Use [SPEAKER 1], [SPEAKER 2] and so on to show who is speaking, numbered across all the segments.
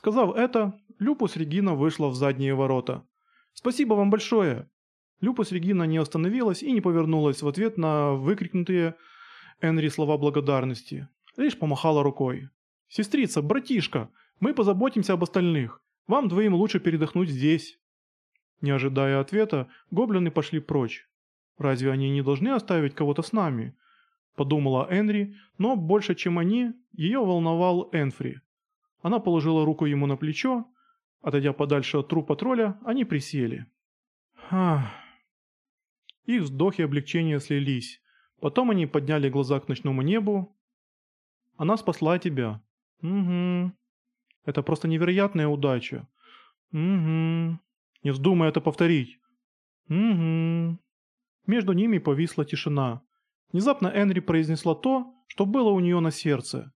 [SPEAKER 1] Сказав это, Люпус Регина вышла в задние ворота. «Спасибо вам большое!» Люпус Регина не остановилась и не повернулась в ответ на выкрикнутые Энри слова благодарности. Лишь помахала рукой. «Сестрица, братишка, мы позаботимся об остальных. Вам двоим лучше передохнуть здесь». Не ожидая ответа, гоблины пошли прочь. «Разве они не должны оставить кого-то с нами?» Подумала Энри, но больше, чем они, ее волновал Энфри. Она положила руку ему на плечо. Отойдя подальше от трупа тролля, они присели. Ах. Их вздохи облегчения слились. Потом они подняли глаза к ночному небу. Она спасла тебя. Угу. Это просто невероятная удача. Угу. Не вздумай это повторить. Угу. Между ними повисла тишина. Внезапно Энри произнесла то, что было у нее на сердце.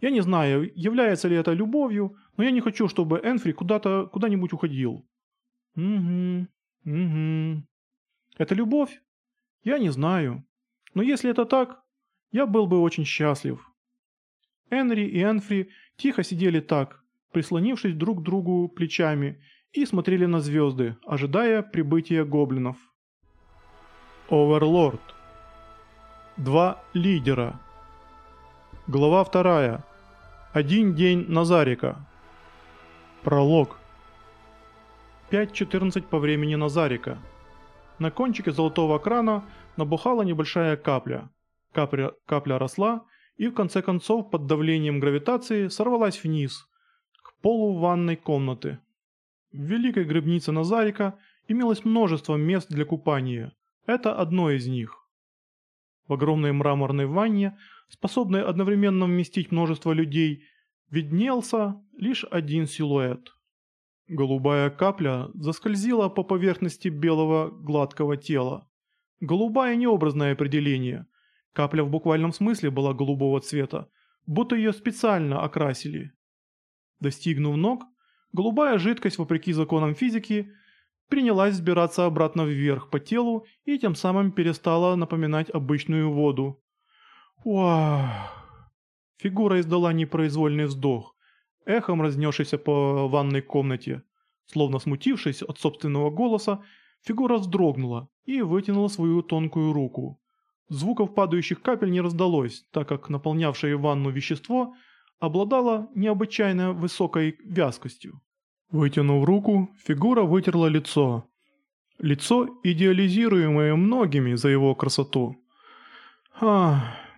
[SPEAKER 1] Я не знаю, является ли это любовью, но я не хочу, чтобы Энфри куда-то, куда-нибудь уходил. Угу, угу. Это любовь? Я не знаю. Но если это так, я был бы очень счастлив. Энри и Энфри тихо сидели так, прислонившись друг к другу плечами, и смотрели на звезды, ожидая прибытия гоблинов. Оверлорд. Два лидера. Глава вторая. Один день Назарика. Пролог. 5.14 по времени Назарика. На кончике золотого крана набухала небольшая капля. Капля, капля росла и в конце концов под давлением гравитации сорвалась вниз, к полу ванной комнаты. В великой гробнице Назарика имелось множество мест для купания. Это одно из них. В огромной мраморной ванне способной одновременно вместить множество людей, виднелся лишь один силуэт. Голубая капля заскользила по поверхности белого гладкого тела. Голубая необразное определение. Капля в буквальном смысле была голубого цвета, будто ее специально окрасили. Достигнув ног, голубая жидкость, вопреки законам физики, принялась сбираться обратно вверх по телу и тем самым перестала напоминать обычную воду. Вау! Фигура издала непроизвольный вздох, эхом разнесшийся по ванной комнате. Словно смутившись от собственного голоса, фигура вздрогнула и вытянула свою тонкую руку. Звуков падающих капель не раздалось, так как наполнявшее ванну вещество обладало необычайно высокой вязкостью. Вытянув руку, фигура вытерла лицо. Лицо, идеализируемое многими за его красоту. Ах...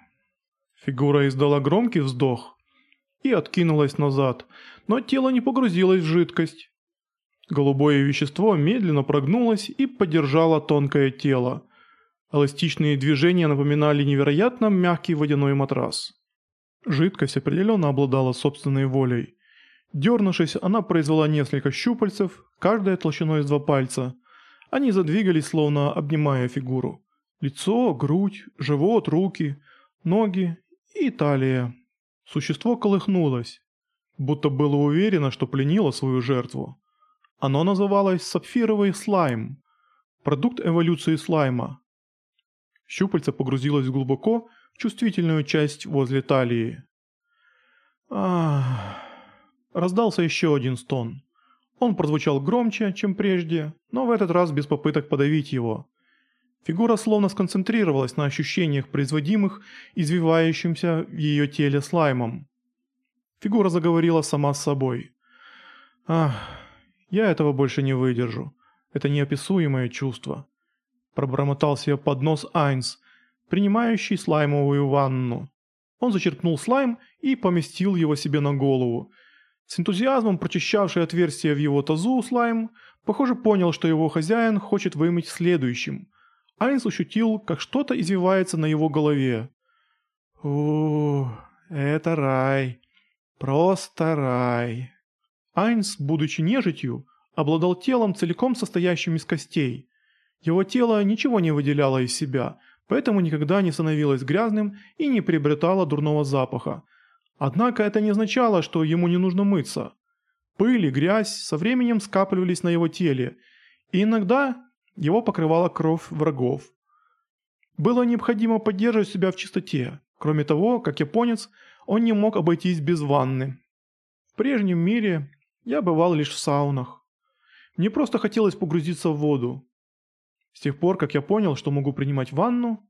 [SPEAKER 1] Фигура издала громкий вздох и откинулась назад, но тело не погрузилось в жидкость. Голубое вещество медленно прогнулось и поддержало тонкое тело. Эластичные движения напоминали невероятно мягкий водяной матрас. Жидкость определенно обладала собственной волей. Дернувшись, она произвела несколько щупальцев, каждая толщиной из два пальца. Они задвигались, словно обнимая фигуру. Лицо, грудь, живот, руки, ноги и талия. Существо колыхнулось, будто было уверено, что пленило свою жертву. Оно называлось сапфировый слайм, продукт эволюции слайма. Щупальце погрузилось глубоко в чувствительную часть возле талии. Ах... Раздался еще один стон. Он прозвучал громче, чем прежде, но в этот раз без попыток подавить его. Фигура словно сконцентрировалась на ощущениях, производимых извивающимся в ее теле слаймом. Фигура заговорила сама с собой. «Ах, я этого больше не выдержу. Это неописуемое чувство». Пробормотал себе под нос Айнс, принимающий слаймовую ванну. Он зачерпнул слайм и поместил его себе на голову. С энтузиазмом прочищавший отверстие в его тазу слайм, похоже, понял, что его хозяин хочет вымыть следующим – Айнс ощутил, как что-то извивается на его голове. «О, это рай. Просто рай». Айнс, будучи нежитью, обладал телом, целиком состоящим из костей. Его тело ничего не выделяло из себя, поэтому никогда не становилось грязным и не приобретало дурного запаха. Однако это не означало, что ему не нужно мыться. Пыль и грязь со временем скапливались на его теле, и иногда его покрывала кровь врагов. Было необходимо поддерживать себя в чистоте. Кроме того, как японец, он не мог обойтись без ванны. В прежнем мире Я бывал лишь в саунах. Мне просто хотелось погрузиться в воду. С тех пор, как я понял, что могу принимать ванну...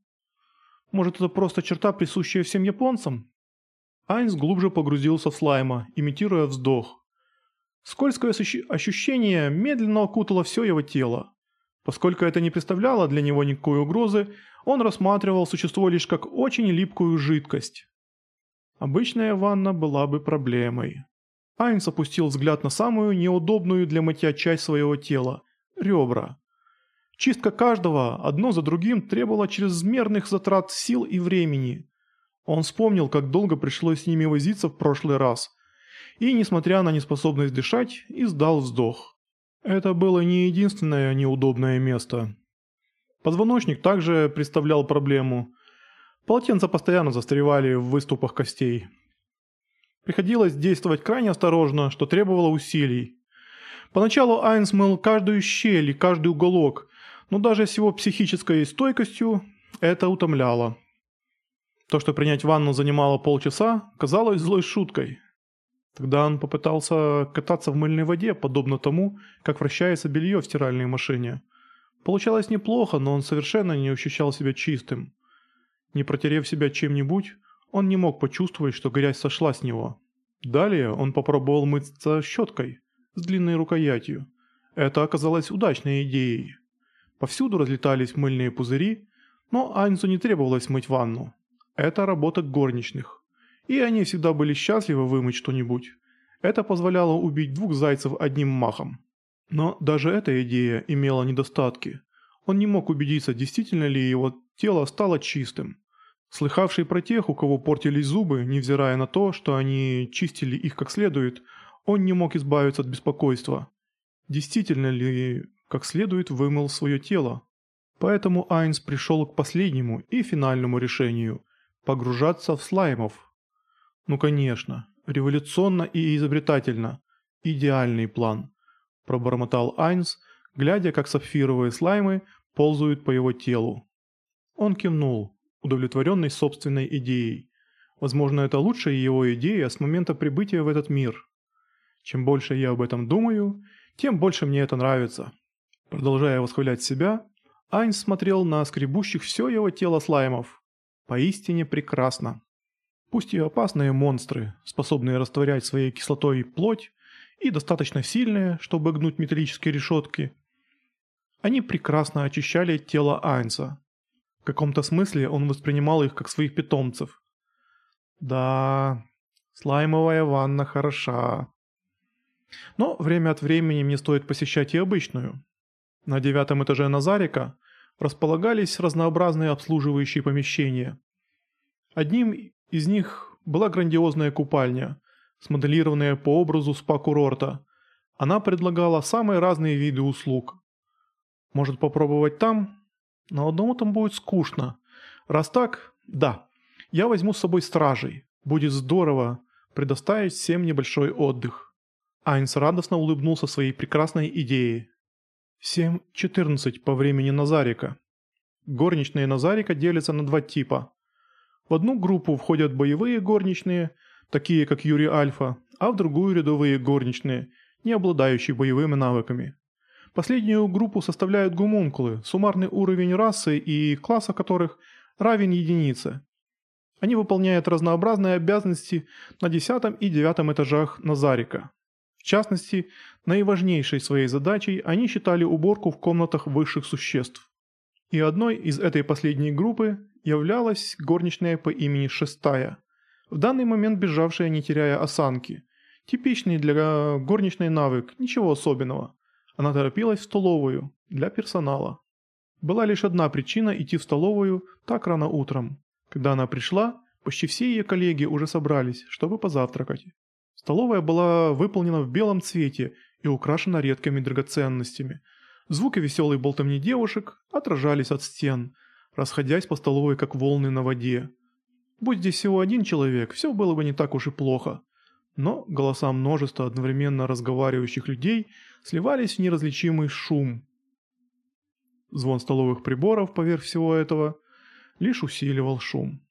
[SPEAKER 1] Может, это просто черта, присущая всем японцам? Айнс глубже погрузился в слайма, имитируя вздох. Скользкое ощущение медленно окутало все его тело. Поскольку это не представляло для него никакой угрозы, он рассматривал существо лишь как очень липкую жидкость. Обычная ванна была бы проблемой. Айнс опустил взгляд на самую неудобную для мытья часть своего тела – ребра. Чистка каждого, одно за другим, требовала чрезмерных затрат сил и времени. Он вспомнил, как долго пришлось с ними возиться в прошлый раз. И, несмотря на неспособность дышать, издал вздох. Это было не единственное неудобное место. Позвоночник также представлял проблему. Полотенца постоянно застревали в выступах костей. Приходилось действовать крайне осторожно, что требовало усилий. Поначалу Айнс мыл каждую щель и каждый уголок, но даже с его психической стойкостью это утомляло. То, что принять ванну занимало полчаса, казалось злой шуткой. Тогда он попытался кататься в мыльной воде, подобно тому, как вращается белье в стиральной машине. Получалось неплохо, но он совершенно не ощущал себя чистым. Не протерев себя чем-нибудь, он не мог почувствовать, что грязь сошла с него. Далее он попробовал мыться щеткой с длинной рукоятью. Это оказалось удачной идеей. Повсюду разлетались мыльные пузыри, но Айнсу не требовалось мыть ванну. Это работа горничных. И они всегда были счастливы вымыть что-нибудь. Это позволяло убить двух зайцев одним махом. Но даже эта идея имела недостатки. Он не мог убедиться, действительно ли его тело стало чистым. Слыхавший про тех, у кого портились зубы, невзирая на то, что они чистили их как следует, он не мог избавиться от беспокойства. Действительно ли как следует вымыл свое тело? Поэтому Айнс пришел к последнему и финальному решению – погружаться в слаймов. Ну конечно, революционно и изобретательно. Идеальный план. Пробормотал Айнс, глядя, как сапфировые слаймы ползают по его телу. Он кивнул удовлетворенный собственной идеей. Возможно, это лучшая его идея с момента прибытия в этот мир. Чем больше я об этом думаю, тем больше мне это нравится. Продолжая восхвалять себя, Айнс смотрел на скребущих все его тело слаймов. Поистине прекрасно. Пусть и опасные монстры, способные растворять своей кислотой плоть, и достаточно сильные, чтобы гнуть металлические решетки, они прекрасно очищали тело Айнса. В каком-то смысле он воспринимал их как своих питомцев. Да, слаймовая ванна хороша. Но время от времени мне стоит посещать и обычную. На девятом этаже Назарика располагались разнообразные обслуживающие помещения. Одним из них была грандиозная купальня, смоделированная по образу спа-курорта. Она предлагала самые разные виды услуг. Может попробовать там? Но одному там будет скучно. Раз так, да, я возьму с собой стражей. Будет здорово предоставить всем небольшой отдых. Айнс радостно улыбнулся своей прекрасной идее. 7.14 по времени Назарика. Горничные Назарика делятся на два типа. Одну группу входят боевые горничные, такие как Юрий Альфа, а в другую рядовые горничные, не обладающие боевыми навыками. Последнюю группу составляют гумункулы, суммарный уровень расы и класса которых равен единице. Они выполняют разнообразные обязанности на десятом и девятом этажах Назарика. В частности, наиважнейшей своей задачей они считали уборку в комнатах высших существ. И одной из этой последней группы являлась горничная по имени Шестая, в данный момент бежавшая не теряя осанки. Типичный для горничной навык, ничего особенного. Она торопилась в столовую, для персонала. Была лишь одна причина идти в столовую так рано утром. Когда она пришла, почти все ее коллеги уже собрались, чтобы позавтракать. Столовая была выполнена в белом цвете и украшена редкими драгоценностями. Звуки веселой болтовни девушек отражались от стен, расходясь по столовой как волны на воде. Будь здесь всего один человек, все было бы не так уж и плохо но голоса множества одновременно разговаривающих людей сливались в неразличимый шум. Звон столовых приборов поверх всего этого лишь усиливал шум.